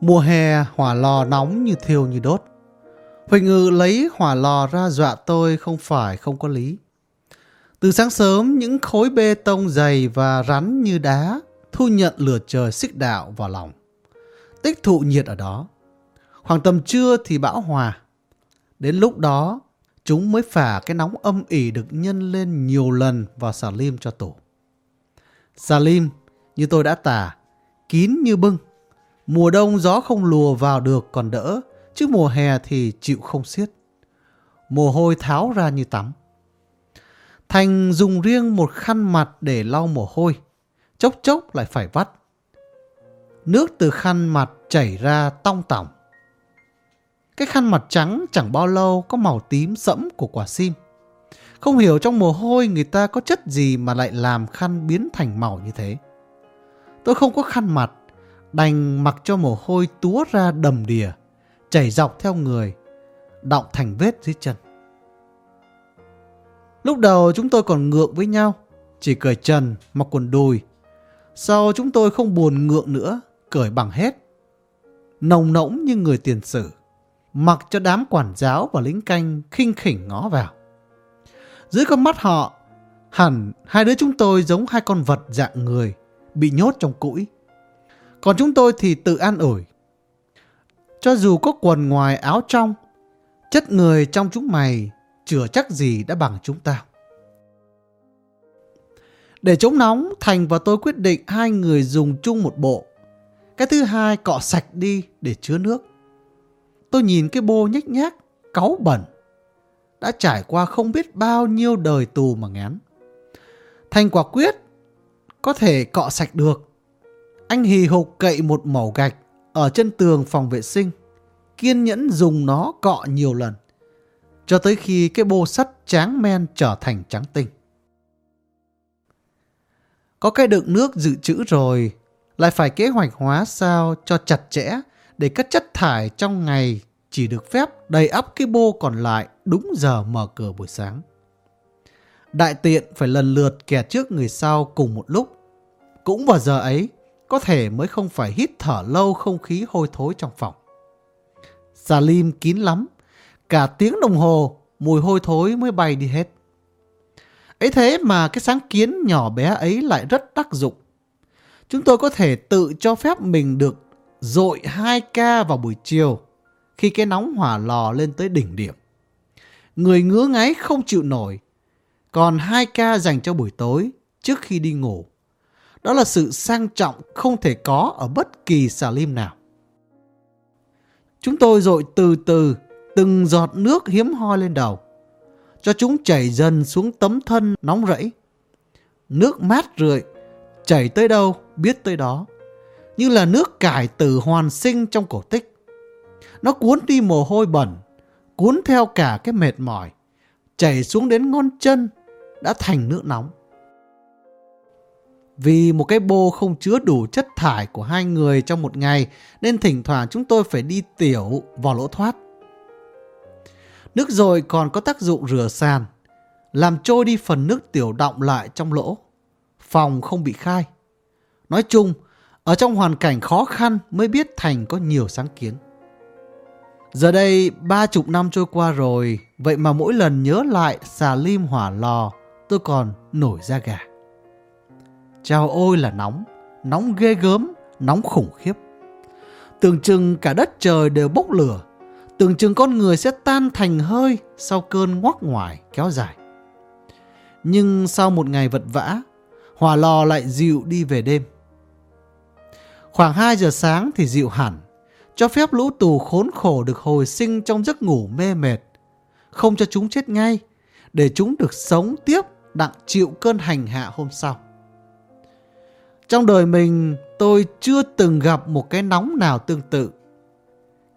Mùa hè hỏa lò nóng như thiêu như đốt. Huỳnh Ngự lấy hỏa lò ra dọa tôi không phải không có lý. Từ sáng sớm, những khối bê tông dày và rắn như đá thu nhận lửa trời xích đạo vào lòng. Tích thụ nhiệt ở đó. Khoảng tầm trưa thì bão hòa. Đến lúc đó, chúng mới phả cái nóng âm ỉ được nhân lên nhiều lần vào xà lim cho tổ. Xà lim, như tôi đã tả, kín như bưng. Mùa đông gió không lùa vào được còn đỡ, chứ mùa hè thì chịu không xiết. Mồ hôi tháo ra như tắm. Thành dùng riêng một khăn mặt để lau mồ hôi, chốc chốc lại phải vắt. Nước từ khăn mặt chảy ra tong tỏng. Cái khăn mặt trắng chẳng bao lâu có màu tím sẫm của quả sim. Không hiểu trong mồ hôi người ta có chất gì mà lại làm khăn biến thành màu như thế. Tôi không có khăn mặt, đành mặc cho mồ hôi túa ra đầm đìa, chảy dọc theo người, đọng thành vết dưới chân. Lúc đầu chúng tôi còn ngượng với nhau, chỉ cởi trần, mặc quần đùi. Sau chúng tôi không buồn ngượng nữa, cởi bằng hết. Nồng nỗng như người tiền sử, mặc cho đám quản giáo và lính canh khinh khỉnh ngó vào. Dưới con mắt họ, hẳn hai đứa chúng tôi giống hai con vật dạng người, bị nhốt trong cũi. Còn chúng tôi thì tự an ủi. Cho dù có quần ngoài áo trong, chất người trong chúng mày chừa chắc gì đã bằng chúng tao. Để chống nóng, Thành và tôi quyết định hai người dùng chung một bộ. Cái thứ hai cọ sạch đi để chứa nước. Tôi nhìn cái bô nhách nhác, cáu bẩn. Đã trải qua không biết bao nhiêu đời tù mà ngán. Thành quả quyết, có thể cọ sạch được. Anh hì hục cậy một mẩu gạch ở chân tường phòng vệ sinh, kiên nhẫn dùng nó cọ nhiều lần cho tới khi cái bô sắt tráng men trở thành trắng tinh. Có cái đựng nước dự trữ rồi, lại phải kế hoạch hóa sao cho chặt chẽ để các chất thải trong ngày chỉ được phép đầy ắp cái bô còn lại đúng giờ mở cửa buổi sáng. Đại tiện phải lần lượt kẻ trước người sau cùng một lúc. Cũng vào giờ ấy, có thể mới không phải hít thở lâu không khí hôi thối trong phòng. Salim kín lắm, Cả tiếng đồng hồ, mùi hôi thối mới bay đi hết. Ấy thế mà cái sáng kiến nhỏ bé ấy lại rất tác dụng. Chúng tôi có thể tự cho phép mình được dội 2 ca vào buổi chiều khi cái nóng hỏa lò lên tới đỉnh điểm. Người ngứa ngáy không chịu nổi, còn 2 ca dành cho buổi tối trước khi đi ngủ. Đó là sự sang trọng không thể có ở bất kỳ xà lim nào. Chúng tôi dội từ từ từng giọt nước hiếm hoi lên đầu, cho chúng chảy dần xuống tấm thân nóng rẫy. Nước mát rượi, chảy tới đâu biết tới đó, như là nước cải tử hoàn sinh trong cổ tích. Nó cuốn đi mồ hôi bẩn, cuốn theo cả cái mệt mỏi, chảy xuống đến ngón chân, đã thành nước nóng. Vì một cái bô không chứa đủ chất thải của hai người trong một ngày nên thỉnh thoảng chúng tôi phải đi tiểu vào lỗ thoát. Nước rồi còn có tác dụng rửa sàn, làm trôi đi phần nước tiểu động lại trong lỗ. Phòng không bị khai. Nói chung, ở trong hoàn cảnh khó khăn mới biết Thành có nhiều sáng kiến. Giờ đây ba chục năm trôi qua rồi, vậy mà mỗi lần nhớ lại xà lim hỏa lò, tôi còn nổi da gà. Chào ôi là nóng, nóng ghê gớm, nóng khủng khiếp. Tưởng chừng cả đất trời đều bốc lửa, tưởng chừng con người sẽ tan thành hơi sau cơn ngoắc ngoài kéo dài. Nhưng sau một ngày vật vã, hỏa lò lại dịu đi về đêm. Khoảng 2 giờ sáng thì dịu hẳn, cho phép lũ tù khốn khổ được hồi sinh trong giấc ngủ mê mệt, không cho chúng chết ngay, để chúng được sống tiếp đặng chịu cơn hành hạ hôm sau. Trong đời mình, tôi chưa từng gặp một cái nóng nào tương tự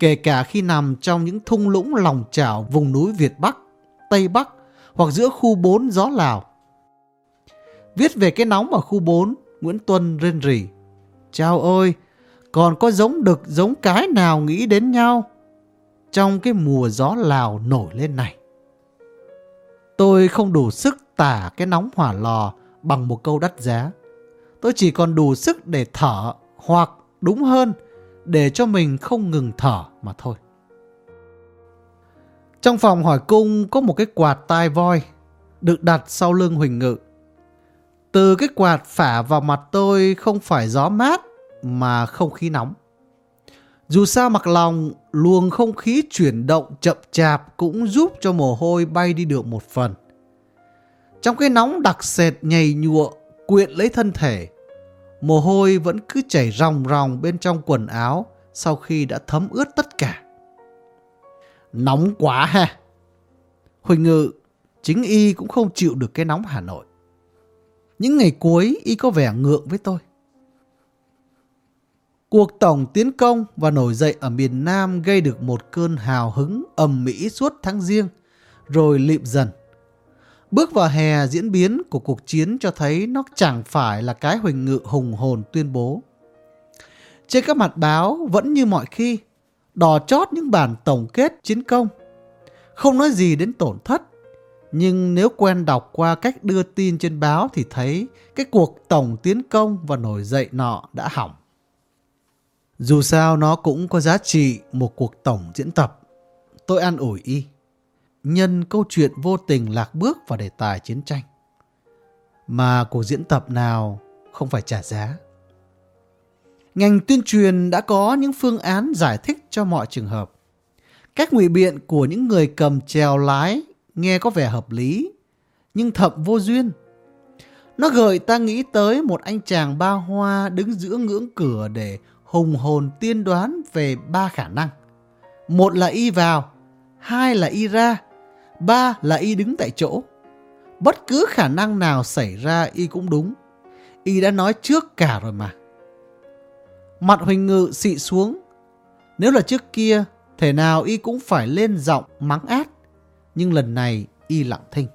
kể cả khi nằm trong những thung lũng lòng trảo vùng núi Việt Bắc, Tây Bắc hoặc giữa khu 4 gió Lào. Viết về cái nóng ở khu 4, Nguyễn Tuân rên rỉ. Chào ơi, còn có giống đực giống cái nào nghĩ đến nhau trong cái mùa gió Lào nổi lên này. Tôi không đủ sức tả cái nóng hỏa lò bằng một câu đắt giá. Tôi chỉ còn đủ sức để thở hoặc đúng hơn để cho mình không ngừng thở mà thôi. Trong phòng hỏi cung có một cái quạt tai voi được đặt sau lưng Huỳnh Ngự. Từ cái quạt phả vào mặt tôi không phải gió mát mà không khí nóng. Dù sao mặc lòng, luồng không khí chuyển động chậm chạp cũng giúp cho mồ hôi bay đi được một phần. Trong cái nóng đặc sệt nhầy nhụa, quyện lấy thân thể, mồ hôi vẫn cứ chảy ròng ròng bên trong quần áo sau khi đã thấm ướt tất cả. Nóng quá ha! Huỳnh Ngự, chính y cũng không chịu được cái nóng Hà Nội. Những ngày cuối y có vẻ ngượng với tôi. Cuộc tổng tiến công và nổi dậy ở miền Nam gây được một cơn hào hứng ầm mỹ suốt tháng riêng, rồi lịm dần. Bước vào hè diễn biến của cuộc chiến cho thấy nó chẳng phải là cái huỳnh ngự hùng hồn tuyên bố. Trên các mặt báo vẫn như mọi khi, đò chót những bản tổng kết chiến công. Không nói gì đến tổn thất, nhưng nếu quen đọc qua cách đưa tin trên báo thì thấy cái cuộc tổng tiến công và nổi dậy nọ đã hỏng. Dù sao nó cũng có giá trị một cuộc tổng diễn tập. Tôi an ủi y. Nhân câu chuyện vô tình lạc bước vào đề tài chiến tranh. Mà cuộc diễn tập nào không phải trả giá. Ngành tuyên truyền đã có những phương án giải thích cho mọi trường hợp. Các ngụy biện của những người cầm chèo lái nghe có vẻ hợp lý, nhưng thậm vô duyên. Nó gợi ta nghĩ tới một anh chàng ba hoa đứng giữa ngưỡng cửa để hùng hồn tiên đoán về ba khả năng. Một là y vào, hai là y ra, ba là y đứng tại chỗ. Bất cứ khả năng nào xảy ra y cũng đúng. Y đã nói trước cả rồi mà. Mặt Huỳnh Ngự xị xuống. Nếu là trước kia, thể nào y cũng phải lên giọng mắng át. Nhưng lần này y lặng thinh.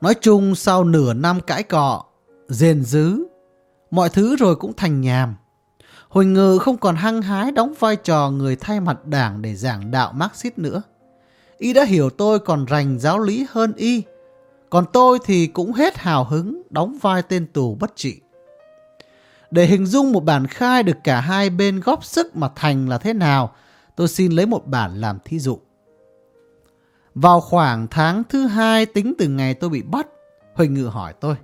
Nói chung sau nửa năm cãi cọ, rền dứ, mọi thứ rồi cũng thành nhàm. Huỳnh Ngự không còn hăng hái đóng vai trò người thay mặt đảng để giảng đạo Marxist nữa. Y đã hiểu tôi còn rành giáo lý hơn Y. Còn tôi thì cũng hết hào hứng đóng vai tên tù bất trị. Để hình dung một bản khai được cả hai bên góp sức mà thành là thế nào, tôi xin lấy một bản làm thí dụ. Vào khoảng tháng thứ hai tính từ ngày tôi bị bắt, Huỳnh Ngự hỏi tôi.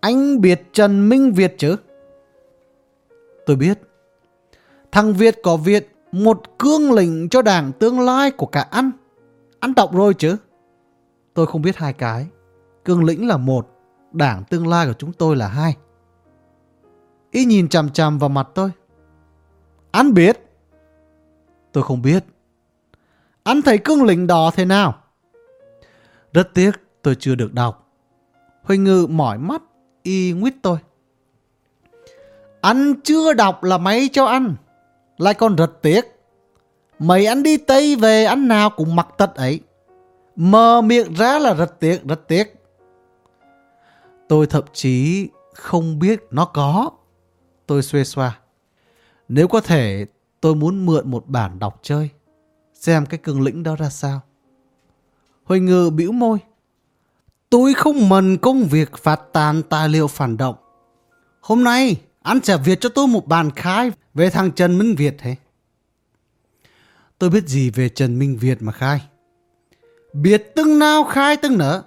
Anh biết Trần Minh Việt chứ? Tôi biết. Thằng Việt có Việt một cương lĩnh cho đảng tương lai của cả ăn. Ăn đọc rồi chứ? Tôi không biết hai cái. Cương lĩnh là một, đảng tương lai của chúng tôi là hai. Y nhìn chằm chằm vào mặt tôi. ăn biết. Tôi không biết. ăn thấy cương lĩnh đó thế nào? Rất tiếc tôi chưa được đọc. Huỳnh ngự mỏi mắt, y nguyết tôi. ăn chưa đọc là mấy cho ăn lại còn rất tiếc. Mấy anh đi Tây về anh nào cũng mặc tật ấy. Mờ miệng ra là rất tiếc, rất tiếc. Tôi thậm chí không biết nó có. Tôi xuê xoa. Nếu có thể, tôi muốn mượn một bản đọc chơi. Xem cái cường lĩnh đó ra sao. Huỳnh ngự bĩu môi. Tôi không mần công việc phạt tàn tài liệu phản động. Hôm nay, anh sẽ viết cho tôi một bàn khai về thằng Trần Minh Việt thế. Tôi biết gì về Trần Minh Việt mà khai. Biết từng nào khai từng nở.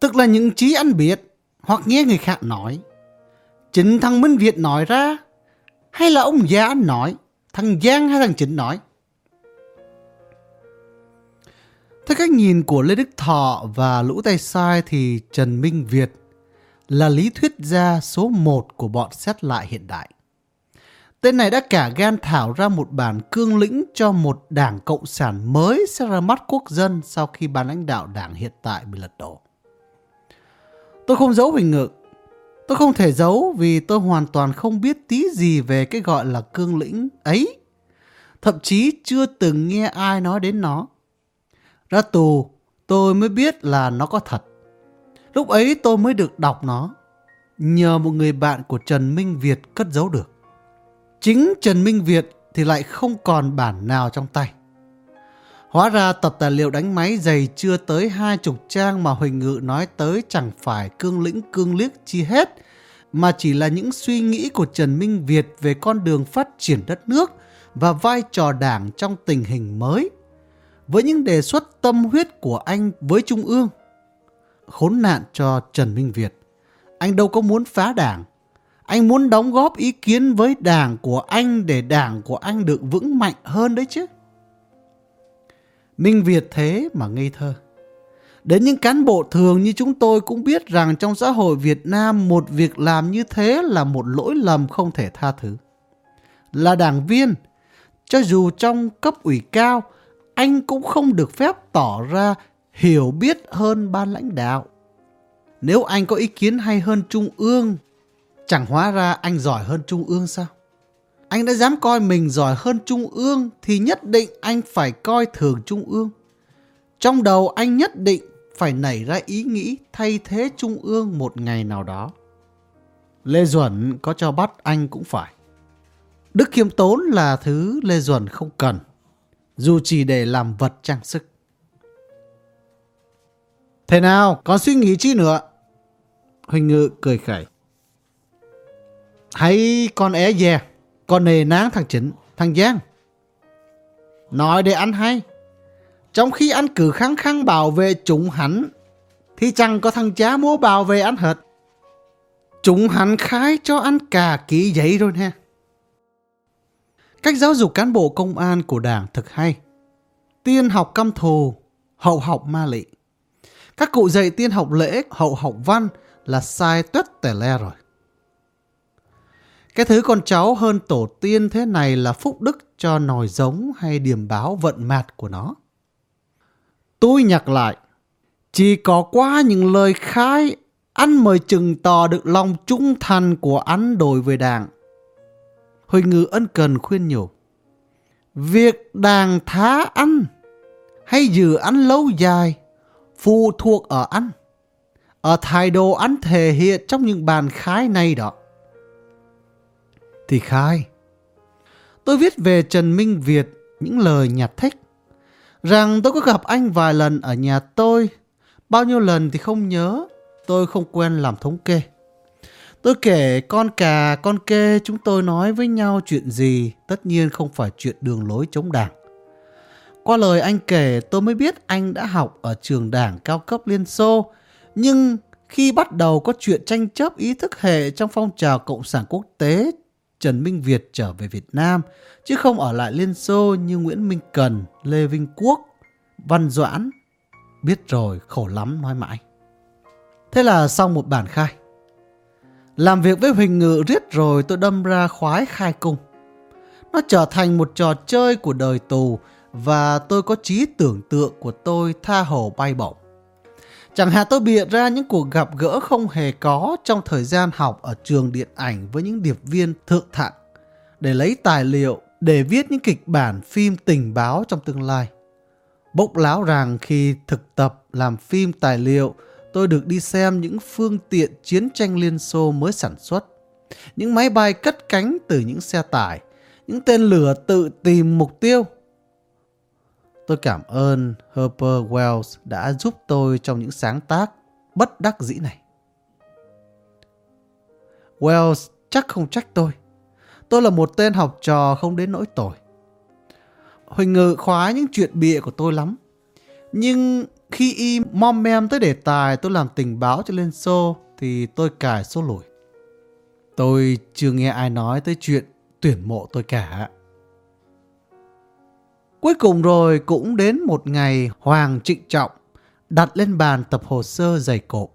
Tức là những trí anh biết hoặc nghe người khác nói. Chính thằng Minh Việt nói ra hay là ông già anh nói, thằng Giang hay thằng Chính nói. Theo cách nhìn của Lê Đức Thọ và Lũ Tay Sai thì Trần Minh Việt là lý thuyết gia số 1 của bọn xét lại hiện đại. Tên này đã cả gan thảo ra một bản cương lĩnh cho một đảng cộng sản mới sẽ ra mắt quốc dân sau khi ban lãnh đạo đảng hiện tại bị lật đổ. Tôi không giấu Huỳnh Ngự. Tôi không thể giấu vì tôi hoàn toàn không biết tí gì về cái gọi là cương lĩnh ấy. Thậm chí chưa từng nghe ai nói đến nó. Ra tù, tôi mới biết là nó có thật. Lúc ấy tôi mới được đọc nó. Nhờ một người bạn của Trần Minh Việt cất giấu được. Chính Trần Minh Việt thì lại không còn bản nào trong tay. Hóa ra tập tài liệu đánh máy dày chưa tới hai chục trang mà Huỳnh Ngự nói tới chẳng phải cương lĩnh cương liếc chi hết, mà chỉ là những suy nghĩ của Trần Minh Việt về con đường phát triển đất nước và vai trò đảng trong tình hình mới. Với những đề xuất tâm huyết của anh với Trung ương, khốn nạn cho Trần Minh Việt. Anh đâu có muốn phá đảng. Anh muốn đóng góp ý kiến với đảng của anh để đảng của anh được vững mạnh hơn đấy chứ. Minh Việt thế mà ngây thơ. Đến những cán bộ thường như chúng tôi cũng biết rằng trong xã hội Việt Nam một việc làm như thế là một lỗi lầm không thể tha thứ. Là đảng viên, cho dù trong cấp ủy cao, anh cũng không được phép tỏ ra hiểu biết hơn ban lãnh đạo. Nếu anh có ý kiến hay hơn Trung ương, chẳng hóa ra anh giỏi hơn Trung ương sao? Anh đã dám coi mình giỏi hơn Trung ương thì nhất định anh phải coi thường Trung ương. Trong đầu anh nhất định phải nảy ra ý nghĩ thay thế Trung ương một ngày nào đó. Lê Duẩn có cho bắt anh cũng phải. Đức khiêm tốn là thứ Lê Duẩn không cần, dù chỉ để làm vật trang sức. Thế nào, còn suy nghĩ chi nữa? Huỳnh Ngự cười khẩy. Hay con é dè, con nề náng thằng Chính, thằng Giang. Nói để ăn hay. Trong khi anh cứ khăng khăng bảo vệ chúng hắn, thì chẳng có thằng cha mua bảo vệ anh hết. Chúng hắn khai cho anh cả ký giấy rồi nè. Cách giáo dục cán bộ công an của đảng thực hay. Tiên học căm thù, hậu học ma lị. Các cụ dạy tiên học lễ, hậu học văn là sai tuyết tẻ le rồi. Cái thứ con cháu hơn tổ tiên thế này là phúc đức cho nòi giống hay điểm báo vận mạt của nó. Tôi nhắc lại, chỉ có qua những lời khai, anh mới chừng tỏ được lòng trung thành của anh đối với đảng. Huỳnh Ngư ân cần khuyên nhủ. Việc đàn thá anh hay giữ anh lâu dài phụ thuộc ở anh. Ở thái độ anh thể hiện trong những bàn khai này đó. Thì khai. Tôi viết về Trần Minh Việt những lời nhạt thích rằng tôi có gặp anh vài lần ở nhà tôi. Bao nhiêu lần thì không nhớ, tôi không quen làm thống kê. Tôi kể con cà, con kê chúng tôi nói với nhau chuyện gì, tất nhiên không phải chuyện đường lối chống đảng. Qua lời anh kể tôi mới biết anh đã học ở trường đảng cao cấp Liên Xô, nhưng khi bắt đầu có chuyện tranh chấp ý thức hệ trong phong trào Cộng sản quốc tế, Trần Minh Việt trở về Việt Nam, chứ không ở lại Liên Xô như Nguyễn Minh Cần, Lê Vinh Quốc, Văn Doãn. Biết rồi, khổ lắm nói mãi. Thế là xong một bản khai. Làm việc với Huỳnh Ngự riết rồi tôi đâm ra khoái khai cung. Nó trở thành một trò chơi của đời tù và tôi có trí tưởng tượng của tôi tha hồ bay bổng. Chẳng hạn tôi bịa ra những cuộc gặp gỡ không hề có trong thời gian học ở trường điện ảnh với những điệp viên thượng thặng để lấy tài liệu để viết những kịch bản phim tình báo trong tương lai. Bốc láo rằng khi thực tập làm phim tài liệu, tôi được đi xem những phương tiện chiến tranh Liên Xô mới sản xuất. Những máy bay cất cánh từ những xe tải, những tên lửa tự tìm mục tiêu. Tôi cảm ơn Harper Wells đã giúp tôi trong những sáng tác bất đắc dĩ này. Wells chắc không trách tôi. Tôi là một tên học trò không đến nỗi tội. Huỳnh Ngự khoái những chuyện bịa của tôi lắm. Nhưng khi y mom mem tới đề tài tôi làm tình báo cho lên Xô thì tôi cài số lùi. Tôi chưa nghe ai nói tới chuyện tuyển mộ tôi cả. Cuối cùng rồi cũng đến một ngày Hoàng trịnh trọng đặt lên bàn tập hồ sơ dày cộp.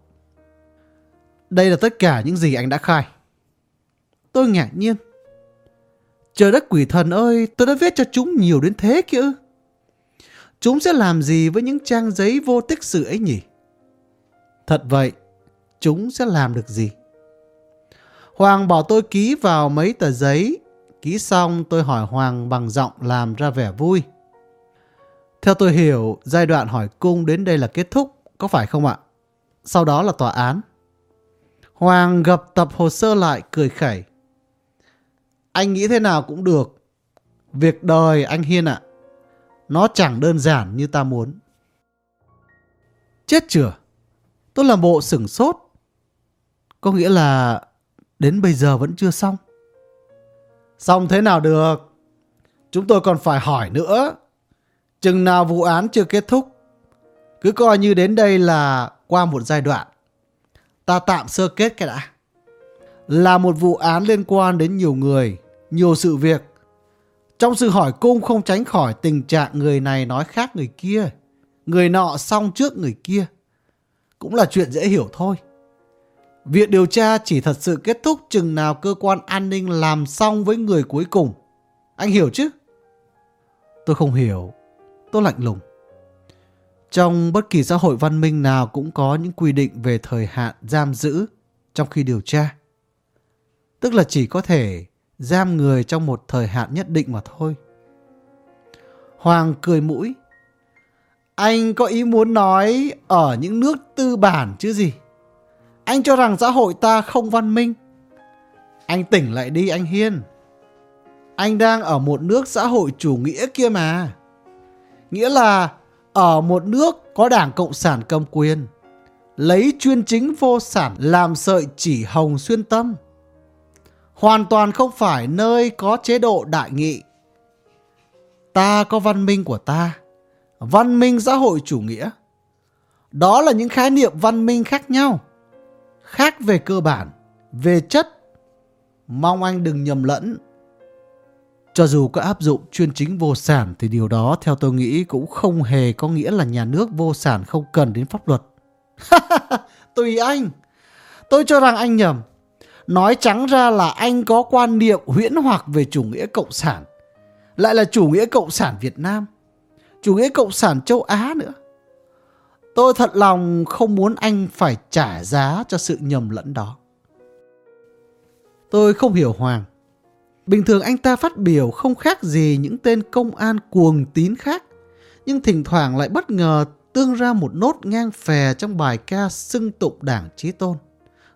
Đây là tất cả những gì anh đã khai. Tôi ngạc nhiên. Trời đất quỷ thần ơi, tôi đã viết cho chúng nhiều đến thế kia Chúng sẽ làm gì với những trang giấy vô tích sự ấy nhỉ? Thật vậy, chúng sẽ làm được gì? Hoàng bảo tôi ký vào mấy tờ giấy. Ký xong tôi hỏi Hoàng bằng giọng làm ra vẻ vui. Theo tôi hiểu, giai đoạn hỏi cung đến đây là kết thúc, có phải không ạ? Sau đó là tòa án. Hoàng gập tập hồ sơ lại cười khẩy. Anh nghĩ thế nào cũng được. Việc đời anh Hiên ạ. Nó chẳng đơn giản như ta muốn. Chết chửa. Tôi làm bộ sửng sốt. Có nghĩa là đến bây giờ vẫn chưa xong. Xong thế nào được? Chúng tôi còn phải hỏi nữa. Chừng nào vụ án chưa kết thúc, cứ coi như đến đây là qua một giai đoạn. Ta tạm sơ kết cái đã. Là một vụ án liên quan đến nhiều người, nhiều sự việc. Trong sự hỏi cung không tránh khỏi tình trạng người này nói khác người kia. Người nọ xong trước người kia. Cũng là chuyện dễ hiểu thôi. Việc điều tra chỉ thật sự kết thúc chừng nào cơ quan an ninh làm xong với người cuối cùng. Anh hiểu chứ? Tôi không hiểu. Tôi lạnh lùng. Trong bất kỳ xã hội văn minh nào cũng có những quy định về thời hạn giam giữ trong khi điều tra. Tức là chỉ có thể giam người trong một thời hạn nhất định mà thôi. Hoàng cười mũi. Anh có ý muốn nói ở những nước tư bản chứ gì? Anh cho rằng xã hội ta không văn minh. Anh tỉnh lại đi anh Hiên. Anh đang ở một nước xã hội chủ nghĩa kia mà. Nghĩa là ở một nước có đảng Cộng sản cầm quyền. Lấy chuyên chính vô sản làm sợi chỉ hồng xuyên tâm. Hoàn toàn không phải nơi có chế độ đại nghị. Ta có văn minh của ta. Văn minh xã hội chủ nghĩa. Đó là những khái niệm văn minh khác nhau khác về cơ bản, về chất. Mong anh đừng nhầm lẫn. Cho dù có áp dụng chuyên chính vô sản thì điều đó, theo tôi nghĩ, cũng không hề có nghĩa là nhà nước vô sản không cần đến pháp luật. Tùy anh. Tôi cho rằng anh nhầm. Nói trắng ra là anh có quan niệm huyễn hoặc về chủ nghĩa cộng sản. Lại là chủ nghĩa cộng sản Việt Nam. Chủ nghĩa cộng sản châu Á nữa. Tôi thật lòng không muốn anh phải trả giá cho sự nhầm lẫn đó. Tôi không hiểu Hoàng. Bình thường anh ta phát biểu không khác gì những tên công an cuồng tín khác, nhưng thỉnh thoảng lại bất ngờ tương ra một nốt ngang phè trong bài ca xưng tụng đảng trí tôn,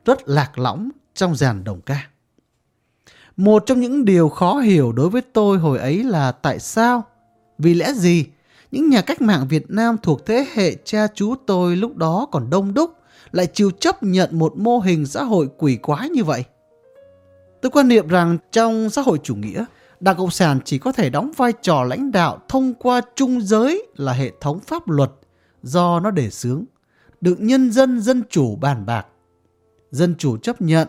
rất lạc lõng trong dàn đồng ca. Một trong những điều khó hiểu đối với tôi hồi ấy là tại sao, vì lẽ gì những nhà cách mạng Việt Nam thuộc thế hệ cha chú tôi lúc đó còn đông đúc lại chịu chấp nhận một mô hình xã hội quỷ quái như vậy. Tôi quan niệm rằng trong xã hội chủ nghĩa, Đảng Cộng sản chỉ có thể đóng vai trò lãnh đạo thông qua trung giới là hệ thống pháp luật do nó đề xướng, được nhân dân dân chủ bàn bạc. Dân chủ chấp nhận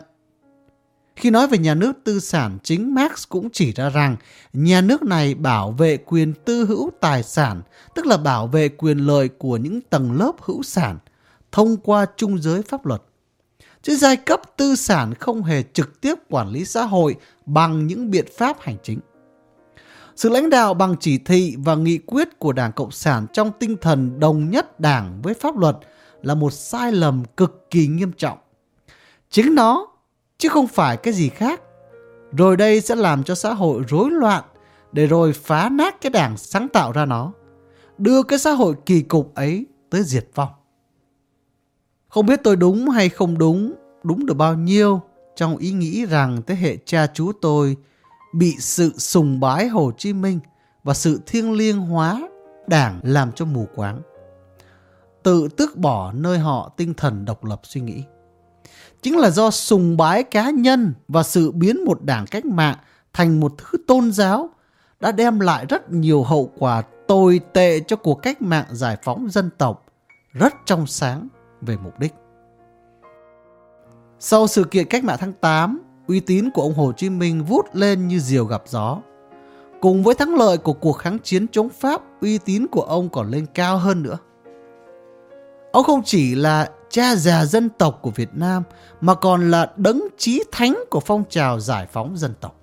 khi nói về nhà nước tư sản, chính Marx cũng chỉ ra rằng nhà nước này bảo vệ quyền tư hữu tài sản, tức là bảo vệ quyền lợi của những tầng lớp hữu sản thông qua trung giới pháp luật. Chứ giai cấp tư sản không hề trực tiếp quản lý xã hội bằng những biện pháp hành chính. Sự lãnh đạo bằng chỉ thị và nghị quyết của Đảng Cộng sản trong tinh thần đồng nhất đảng với pháp luật là một sai lầm cực kỳ nghiêm trọng. Chính nó chứ không phải cái gì khác. Rồi đây sẽ làm cho xã hội rối loạn để rồi phá nát cái đảng sáng tạo ra nó, đưa cái xã hội kỳ cục ấy tới diệt vong. Không biết tôi đúng hay không đúng, đúng được bao nhiêu trong ý nghĩ rằng thế hệ cha chú tôi bị sự sùng bái Hồ Chí Minh và sự thiêng liêng hóa đảng làm cho mù quáng. Tự tước bỏ nơi họ tinh thần độc lập suy nghĩ chính là do sùng bái cá nhân và sự biến một đảng cách mạng thành một thứ tôn giáo đã đem lại rất nhiều hậu quả tồi tệ cho cuộc cách mạng giải phóng dân tộc, rất trong sáng về mục đích. Sau sự kiện cách mạng tháng 8, uy tín của ông Hồ Chí Minh vút lên như diều gặp gió. Cùng với thắng lợi của cuộc kháng chiến chống Pháp, uy tín của ông còn lên cao hơn nữa. Ông không chỉ là cha già dân tộc của Việt Nam mà còn là đấng chí thánh của phong trào giải phóng dân tộc.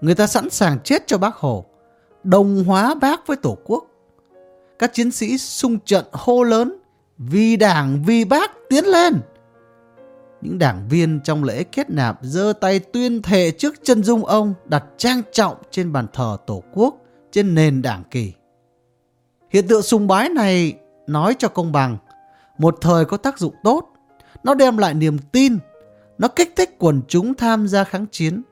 Người ta sẵn sàng chết cho bác Hồ, đồng hóa bác với Tổ quốc. Các chiến sĩ sung trận hô lớn vì đảng vì bác tiến lên. Những đảng viên trong lễ kết nạp giơ tay tuyên thệ trước chân dung ông đặt trang trọng trên bàn thờ Tổ quốc trên nền đảng kỳ. Hiện tượng sùng bái này nói cho công bằng một thời có tác dụng tốt. Nó đem lại niềm tin, nó kích thích quần chúng tham gia kháng chiến.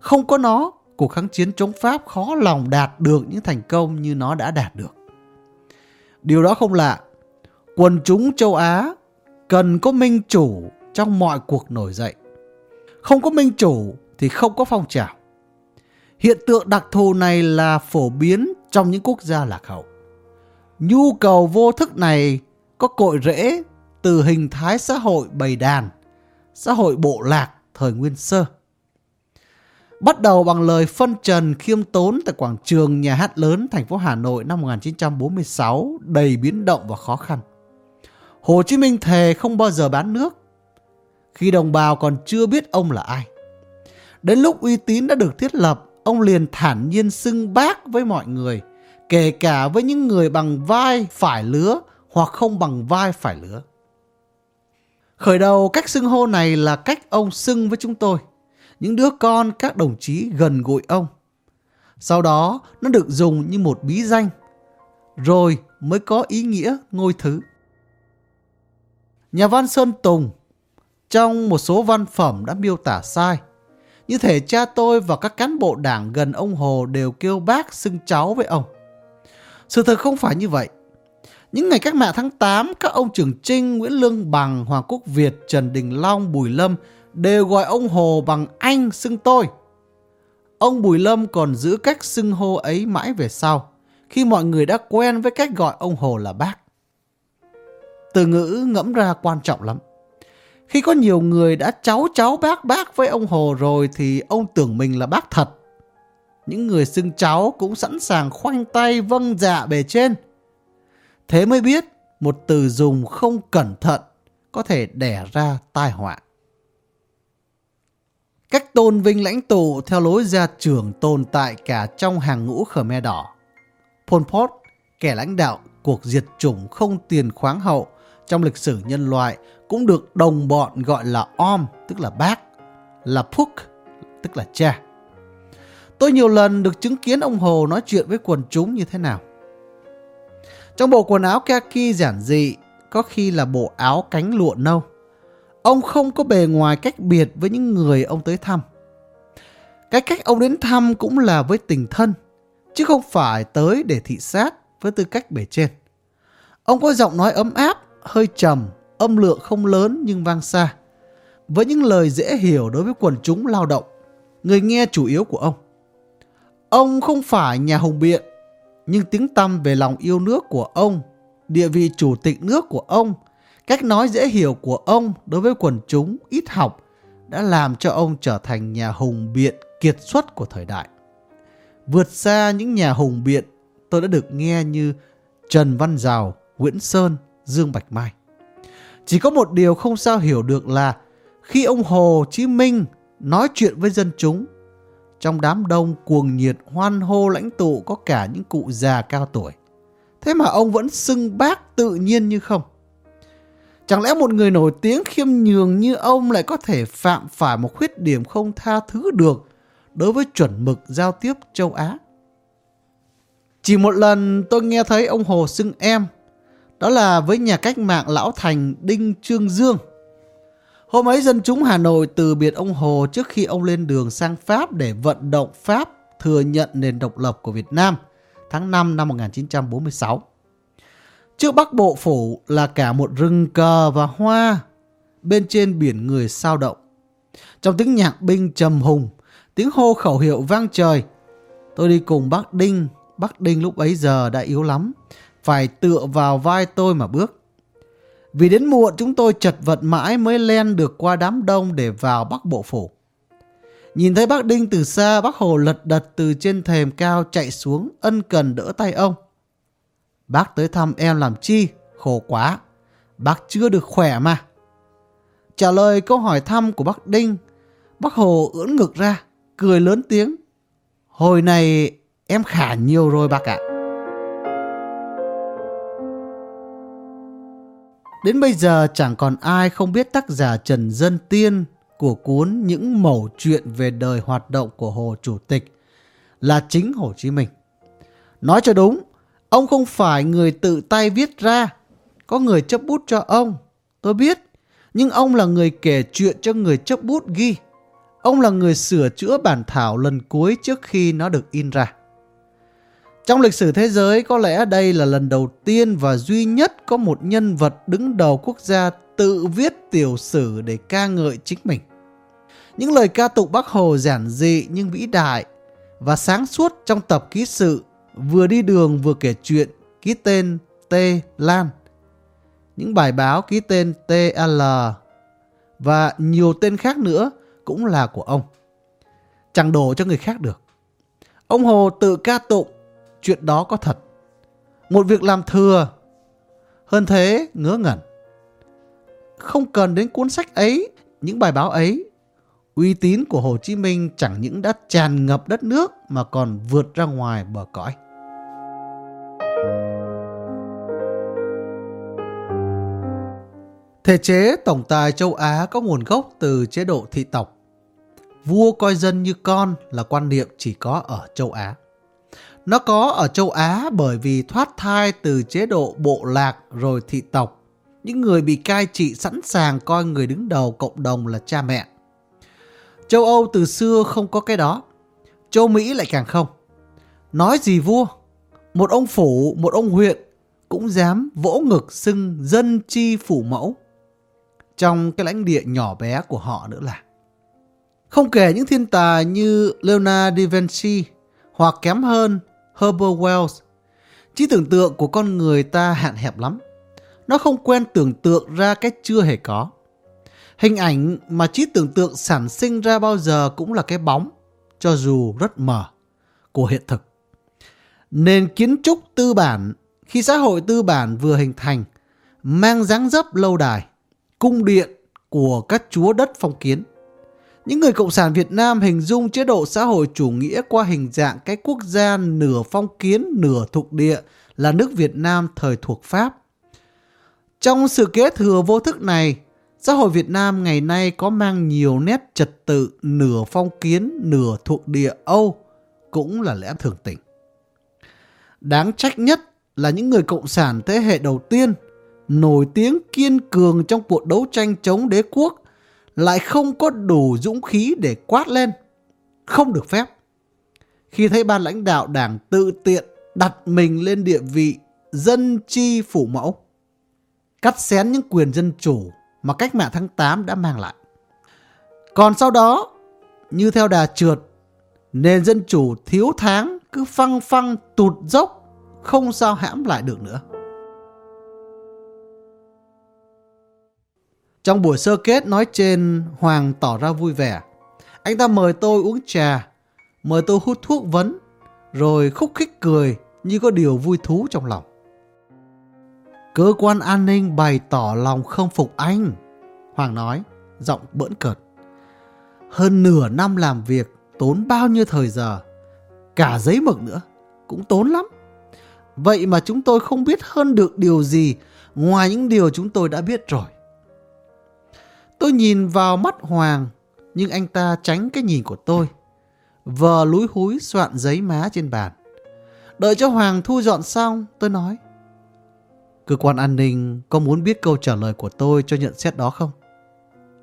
Không có nó, cuộc kháng chiến chống Pháp khó lòng đạt được những thành công như nó đã đạt được. Điều đó không lạ. Quần chúng châu Á cần có minh chủ trong mọi cuộc nổi dậy. Không có minh chủ thì không có phong trào. Hiện tượng đặc thù này là phổ biến trong những quốc gia lạc hậu. Nhu cầu vô thức này có cội rễ từ hình thái xã hội bầy đàn, xã hội bộ lạc thời nguyên sơ. Bắt đầu bằng lời phân trần khiêm tốn tại quảng trường nhà hát lớn thành phố Hà Nội năm 1946 đầy biến động và khó khăn. Hồ Chí Minh thề không bao giờ bán nước khi đồng bào còn chưa biết ông là ai. Đến lúc uy tín đã được thiết lập, ông liền thản nhiên xưng bác với mọi người, kể cả với những người bằng vai phải lứa hoặc không bằng vai phải lứa. Khởi đầu cách xưng hô này là cách ông xưng với chúng tôi, những đứa con các đồng chí gần gũi ông. Sau đó nó được dùng như một bí danh, rồi mới có ý nghĩa ngôi thứ. Nhà văn Sơn Tùng trong một số văn phẩm đã miêu tả sai. Như thể cha tôi và các cán bộ đảng gần ông Hồ đều kêu bác xưng cháu với ông. Sự thật không phải như vậy. Những ngày cách mạng tháng 8, các ông Trường Trinh, Nguyễn Lương Bằng, Hoàng Quốc Việt, Trần Đình Long, Bùi Lâm đều gọi ông Hồ bằng anh xưng tôi. Ông Bùi Lâm còn giữ cách xưng hô ấy mãi về sau, khi mọi người đã quen với cách gọi ông Hồ là bác. Từ ngữ ngẫm ra quan trọng lắm. Khi có nhiều người đã cháu cháu bác bác với ông Hồ rồi thì ông tưởng mình là bác thật. Những người xưng cháu cũng sẵn sàng khoanh tay vâng dạ bề trên. Thế mới biết một từ dùng không cẩn thận có thể đẻ ra tai họa. Cách tôn vinh lãnh tụ theo lối gia trưởng tồn tại cả trong hàng ngũ Khmer Đỏ. Pol Pot, kẻ lãnh đạo cuộc diệt chủng không tiền khoáng hậu trong lịch sử nhân loại cũng được đồng bọn gọi là Om, tức là bác, là Puk, tức là cha. Tôi nhiều lần được chứng kiến ông Hồ nói chuyện với quần chúng như thế nào. Trong bộ quần áo kaki giản dị, có khi là bộ áo cánh lụa nâu. Ông không có bề ngoài cách biệt với những người ông tới thăm. Cái cách ông đến thăm cũng là với tình thân, chứ không phải tới để thị sát với tư cách bề trên. Ông có giọng nói ấm áp, hơi trầm, âm lượng không lớn nhưng vang xa. Với những lời dễ hiểu đối với quần chúng lao động, người nghe chủ yếu của ông. Ông không phải nhà hùng biện, nhưng tiếng tăm về lòng yêu nước của ông, địa vị chủ tịch nước của ông, cách nói dễ hiểu của ông đối với quần chúng ít học đã làm cho ông trở thành nhà hùng biện kiệt xuất của thời đại. Vượt xa những nhà hùng biện tôi đã được nghe như Trần Văn Giàu, Nguyễn Sơn, Dương Bạch Mai. Chỉ có một điều không sao hiểu được là khi ông Hồ Chí Minh nói chuyện với dân chúng, trong đám đông cuồng nhiệt hoan hô lãnh tụ có cả những cụ già cao tuổi. Thế mà ông vẫn xưng bác tự nhiên như không. Chẳng lẽ một người nổi tiếng khiêm nhường như ông lại có thể phạm phải một khuyết điểm không tha thứ được đối với chuẩn mực giao tiếp châu Á? Chỉ một lần tôi nghe thấy ông Hồ xưng em đó là với nhà cách mạng Lão Thành Đinh Trương Dương. Hôm ấy dân chúng Hà Nội từ biệt ông Hồ trước khi ông lên đường sang Pháp để vận động Pháp thừa nhận nền độc lập của Việt Nam tháng 5 năm 1946. Trước Bắc Bộ Phủ là cả một rừng cờ và hoa, bên trên biển người sao động. Trong tiếng nhạc binh trầm hùng, tiếng hô khẩu hiệu vang trời. Tôi đi cùng bác Đinh, bác Đinh lúc ấy giờ đã yếu lắm, phải tựa vào vai tôi mà bước. Vì đến muộn chúng tôi chật vật mãi mới len được qua đám đông để vào Bắc Bộ Phủ. Nhìn thấy bác Đinh từ xa, bác Hồ lật đật từ trên thềm cao chạy xuống ân cần đỡ tay ông. Bác tới thăm em làm chi? Khổ quá. Bác chưa được khỏe mà. Trả lời câu hỏi thăm của bác Đinh, bác Hồ ưỡn ngực ra, cười lớn tiếng. Hồi này em khả nhiều rồi bác ạ. Đến bây giờ chẳng còn ai không biết tác giả Trần Dân Tiên của cuốn Những mẩu chuyện về đời hoạt động của Hồ Chủ tịch là chính Hồ Chí Minh. Nói cho đúng, ông không phải người tự tay viết ra, có người chấp bút cho ông, tôi biết, nhưng ông là người kể chuyện cho người chấp bút ghi. Ông là người sửa chữa bản thảo lần cuối trước khi nó được in ra. Trong lịch sử thế giới có lẽ đây là lần đầu tiên và duy nhất có một nhân vật đứng đầu quốc gia tự viết tiểu sử để ca ngợi chính mình. Những lời ca tụng bác Hồ giản dị nhưng vĩ đại và sáng suốt trong tập ký sự vừa đi đường vừa kể chuyện ký tên T. Lan. Những bài báo ký tên t l và nhiều tên khác nữa cũng là của ông. Chẳng đổ cho người khác được. Ông Hồ tự ca tụng, chuyện đó có thật. Một việc làm thừa, hơn thế ngớ ngẩn. Không cần đến cuốn sách ấy, những bài báo ấy, uy tín của Hồ Chí Minh chẳng những đã tràn ngập đất nước mà còn vượt ra ngoài bờ cõi. Thể chế tổng tài châu Á có nguồn gốc từ chế độ thị tộc. Vua coi dân như con là quan niệm chỉ có ở châu Á. Nó có ở châu Á bởi vì thoát thai từ chế độ bộ lạc rồi thị tộc. Những người bị cai trị sẵn sàng coi người đứng đầu cộng đồng là cha mẹ. Châu Âu từ xưa không có cái đó. Châu Mỹ lại càng không. Nói gì vua? Một ông phủ, một ông huyện cũng dám vỗ ngực xưng dân chi phủ mẫu trong cái lãnh địa nhỏ bé của họ nữa là. Không kể những thiên tài như Leonardo da Vinci hoặc kém hơn Herbert Wells, trí tưởng tượng của con người ta hạn hẹp lắm. Nó không quen tưởng tượng ra cái chưa hề có. Hình ảnh mà trí tưởng tượng sản sinh ra bao giờ cũng là cái bóng, cho dù rất mờ, của hiện thực. Nền kiến trúc tư bản, khi xã hội tư bản vừa hình thành, mang dáng dấp lâu đài, cung điện của các chúa đất phong kiến. Những người Cộng sản Việt Nam hình dung chế độ xã hội chủ nghĩa qua hình dạng cái quốc gia nửa phong kiến, nửa thuộc địa là nước Việt Nam thời thuộc Pháp. Trong sự kế thừa vô thức này, xã hội Việt Nam ngày nay có mang nhiều nét trật tự nửa phong kiến, nửa thuộc địa Âu, cũng là lẽ thường tình. Đáng trách nhất là những người Cộng sản thế hệ đầu tiên nổi tiếng kiên cường trong cuộc đấu tranh chống đế quốc, lại không có đủ dũng khí để quát lên. Không được phép. Khi thấy ban lãnh đạo đảng tự tiện đặt mình lên địa vị dân chi phủ mẫu, cắt xén những quyền dân chủ mà cách mạng tháng 8 đã mang lại. Còn sau đó, như theo đà trượt, nền dân chủ thiếu tháng cứ phăng phăng tụt dốc, không sao hãm lại được nữa. Trong buổi sơ kết nói trên, Hoàng tỏ ra vui vẻ. Anh ta mời tôi uống trà, mời tôi hút thuốc vấn, rồi khúc khích cười như có điều vui thú trong lòng. Cơ quan an ninh bày tỏ lòng không phục anh. Hoàng nói, giọng bỡn cợt. Hơn nửa năm làm việc, tốn bao nhiêu thời giờ. Cả giấy mực nữa, cũng tốn lắm. Vậy mà chúng tôi không biết hơn được điều gì ngoài những điều chúng tôi đã biết rồi. Tôi nhìn vào mắt Hoàng, nhưng anh ta tránh cái nhìn của tôi. Vờ lúi húi soạn giấy má trên bàn. Đợi cho Hoàng thu dọn xong, tôi nói. Cơ quan an ninh có muốn biết câu trả lời của tôi cho nhận xét đó không?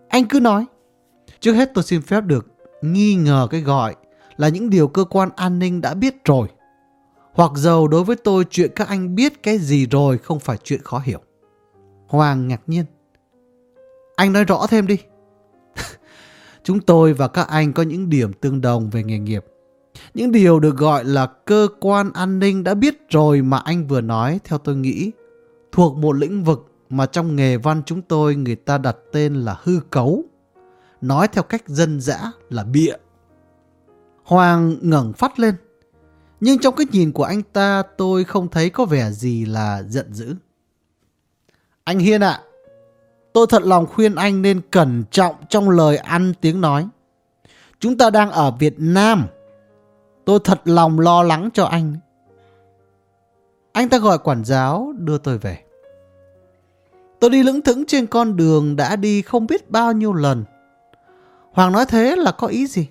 Anh cứ nói. Trước hết tôi xin phép được nghi ngờ cái gọi là những điều cơ quan an ninh đã biết rồi. Hoặc dầu đối với tôi chuyện các anh biết cái gì rồi không phải chuyện khó hiểu. Hoàng ngạc nhiên. Anh nói rõ thêm đi. Chúng tôi và các anh có những điểm tương đồng về nghề nghiệp. Những điều được gọi là cơ quan an ninh đã biết rồi mà anh vừa nói theo tôi nghĩ thuộc một lĩnh vực mà trong nghề văn chúng tôi người ta đặt tên là hư cấu. Nói theo cách dân dã là bịa. Hoàng ngẩng phát lên. Nhưng trong cái nhìn của anh ta tôi không thấy có vẻ gì là giận dữ. Anh Hiên ạ, Tôi thật lòng khuyên anh nên cẩn trọng trong lời ăn tiếng nói. Chúng ta đang ở Việt Nam. Tôi thật lòng lo lắng cho anh. Anh ta gọi quản giáo, đưa tôi về. Tôi đi lững thững trên con đường đã đi không biết bao nhiêu lần. Hoàng nói thế là có ý gì?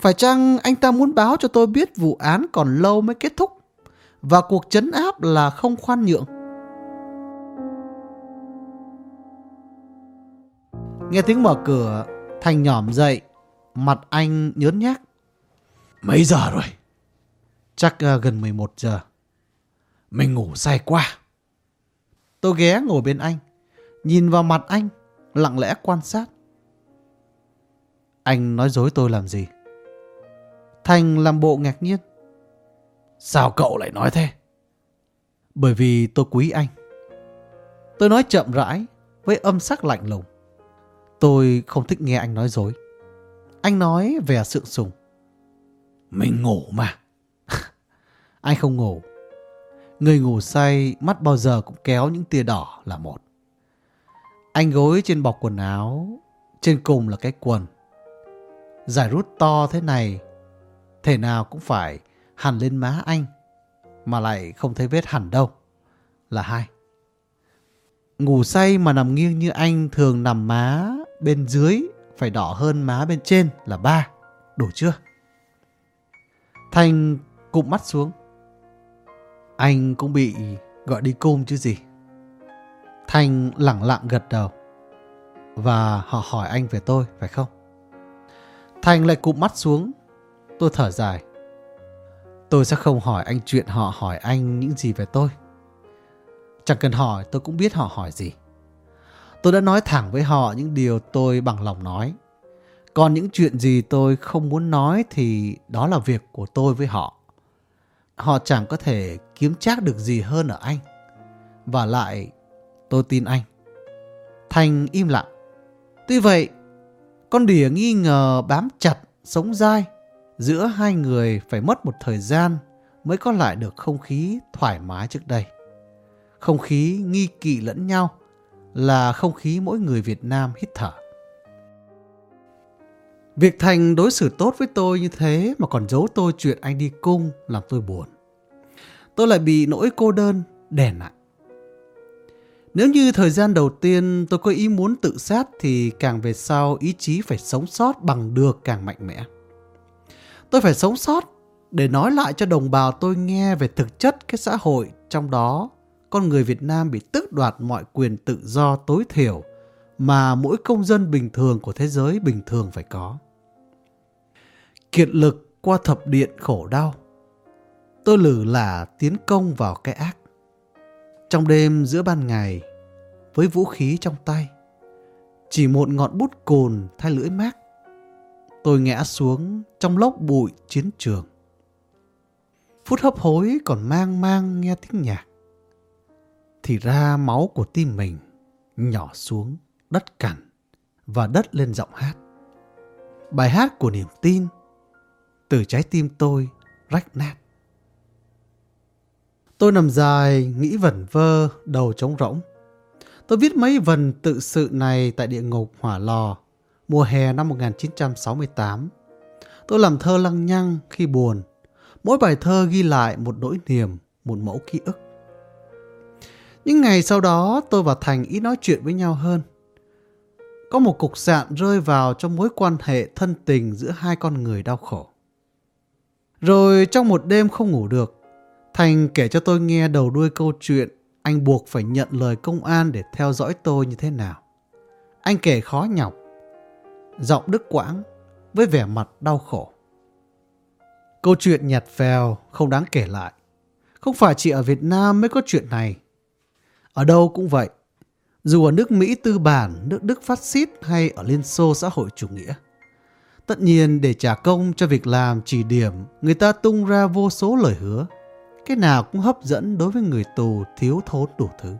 Phải chăng anh ta muốn báo cho tôi biết vụ án còn lâu mới kết thúc và cuộc chấn áp là không khoan nhượng? Nghe tiếng mở cửa, Thành nhỏm dậy, mặt anh nhớn nhác. Mấy giờ rồi? Chắc uh, gần 11 giờ. Mình ngủ say quá. Tôi ghé ngồi bên anh, nhìn vào mặt anh, lặng lẽ quan sát. Anh nói dối tôi làm gì? Thành làm bộ ngạc nhiên. Sao cậu lại nói thế? Bởi vì tôi quý anh. Tôi nói chậm rãi, với âm sắc lạnh lùng. Tôi không thích nghe anh nói dối. Anh nói vẻ sượng sùng. Mình ngủ mà. anh không ngủ. Người ngủ say mắt bao giờ cũng kéo những tia đỏ là một. Anh gối trên bọc quần áo, trên cùng là cái quần. Giải rút to thế này, thể nào cũng phải hằn lên má anh, mà lại không thấy vết hẳn đâu, là hai. Ngủ say mà nằm nghiêng như anh thường nằm má bên dưới phải đỏ hơn má bên trên là ba. Đủ chưa? Thành cụm mắt xuống. Anh cũng bị gọi đi cung chứ gì. Thành lặng lặng gật đầu. Và họ hỏi anh về tôi, phải không? Thành lại cụm mắt xuống. Tôi thở dài. Tôi sẽ không hỏi anh chuyện họ hỏi anh những gì về tôi. Chẳng cần hỏi tôi cũng biết họ hỏi gì. Tôi đã nói thẳng với họ những điều tôi bằng lòng nói. Còn những chuyện gì tôi không muốn nói thì đó là việc của tôi với họ. Họ chẳng có thể kiếm chắc được gì hơn ở anh. Và lại, tôi tin anh. Thành im lặng. Tuy vậy, con đỉa nghi ngờ bám chặt, sống dai. Giữa hai người phải mất một thời gian mới có lại được không khí thoải mái trước đây. Không khí nghi kỵ lẫn nhau là không khí mỗi người Việt Nam hít thở. Việc Thành đối xử tốt với tôi như thế mà còn giấu tôi chuyện anh đi cung làm tôi buồn. Tôi lại bị nỗi cô đơn đè nặng. Nếu như thời gian đầu tiên tôi có ý muốn tự sát thì càng về sau ý chí phải sống sót bằng được càng mạnh mẽ. Tôi phải sống sót để nói lại cho đồng bào tôi nghe về thực chất cái xã hội trong đó con người Việt Nam bị tước đoạt mọi quyền tự do tối thiểu mà mỗi công dân bình thường của thế giới bình thường phải có. Kiệt lực qua thập điện khổ đau. Tôi lử là tiến công vào cái ác. Trong đêm giữa ban ngày, với vũ khí trong tay, chỉ một ngọn bút cồn thay lưỡi mát, tôi ngã xuống trong lốc bụi chiến trường. Phút hấp hối còn mang mang nghe tiếng nhạc thì ra máu của tim mình nhỏ xuống đất cằn và đất lên giọng hát. Bài hát của niềm tin từ trái tim tôi rách nát. Tôi nằm dài, nghĩ vẩn vơ, đầu trống rỗng. Tôi viết mấy vần tự sự này tại địa ngục hỏa lò, mùa hè năm 1968. Tôi làm thơ lăng nhăng khi buồn. Mỗi bài thơ ghi lại một nỗi niềm, một mẫu ký ức. Những ngày sau đó tôi và Thành ít nói chuyện với nhau hơn. Có một cục sạn rơi vào trong mối quan hệ thân tình giữa hai con người đau khổ. Rồi trong một đêm không ngủ được, Thành kể cho tôi nghe đầu đuôi câu chuyện anh buộc phải nhận lời công an để theo dõi tôi như thế nào. Anh kể khó nhọc, giọng đứt quãng với vẻ mặt đau khổ. Câu chuyện nhạt phèo không đáng kể lại. Không phải chỉ ở Việt Nam mới có chuyện này. Ở đâu cũng vậy. Dù ở nước Mỹ tư bản, nước Đức phát xít hay ở Liên Xô xã hội chủ nghĩa. Tất nhiên để trả công cho việc làm chỉ điểm, người ta tung ra vô số lời hứa. Cái nào cũng hấp dẫn đối với người tù thiếu thốn đủ thứ.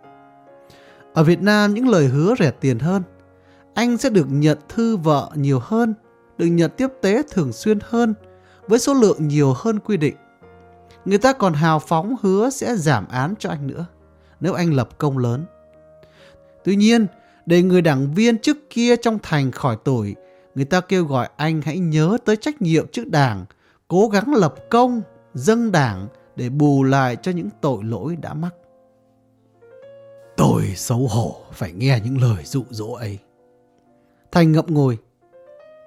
Ở Việt Nam những lời hứa rẻ tiền hơn. Anh sẽ được nhận thư vợ nhiều hơn, được nhận tiếp tế thường xuyên hơn, với số lượng nhiều hơn quy định. Người ta còn hào phóng hứa sẽ giảm án cho anh nữa nếu anh lập công lớn. Tuy nhiên, để người đảng viên trước kia trong thành khỏi tuổi, người ta kêu gọi anh hãy nhớ tới trách nhiệm trước đảng, cố gắng lập công, dâng đảng để bù lại cho những tội lỗi đã mắc. Tôi xấu hổ phải nghe những lời dụ dỗ ấy. Thành ngậm ngùi.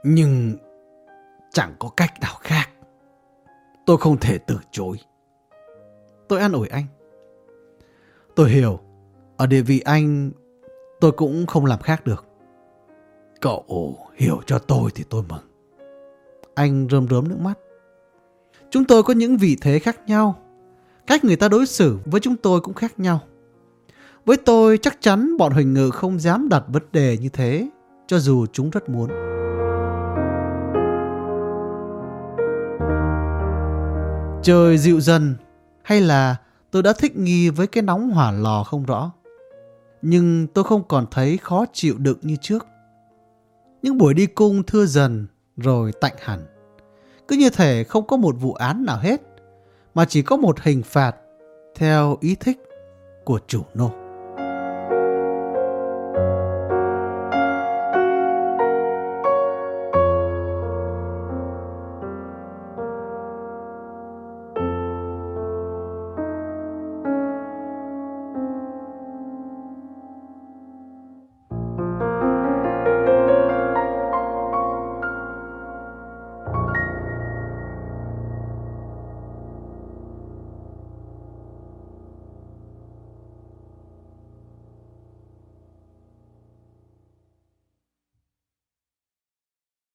Nhưng chẳng có cách nào khác. Tôi không thể từ chối. Tôi an ủi anh. Tôi hiểu, ở địa vị anh tôi cũng không làm khác được. Cậu hiểu cho tôi thì tôi mừng. Anh rơm rớm nước mắt. Chúng tôi có những vị thế khác nhau. Cách người ta đối xử với chúng tôi cũng khác nhau. Với tôi chắc chắn bọn Huỳnh Ngự không dám đặt vấn đề như thế, cho dù chúng rất muốn. Trời dịu dần hay là tôi đã thích nghi với cái nóng hỏa lò không rõ. Nhưng tôi không còn thấy khó chịu đựng như trước. Những buổi đi cung thưa dần rồi tạnh hẳn. Cứ như thể không có một vụ án nào hết, mà chỉ có một hình phạt theo ý thích của chủ nô.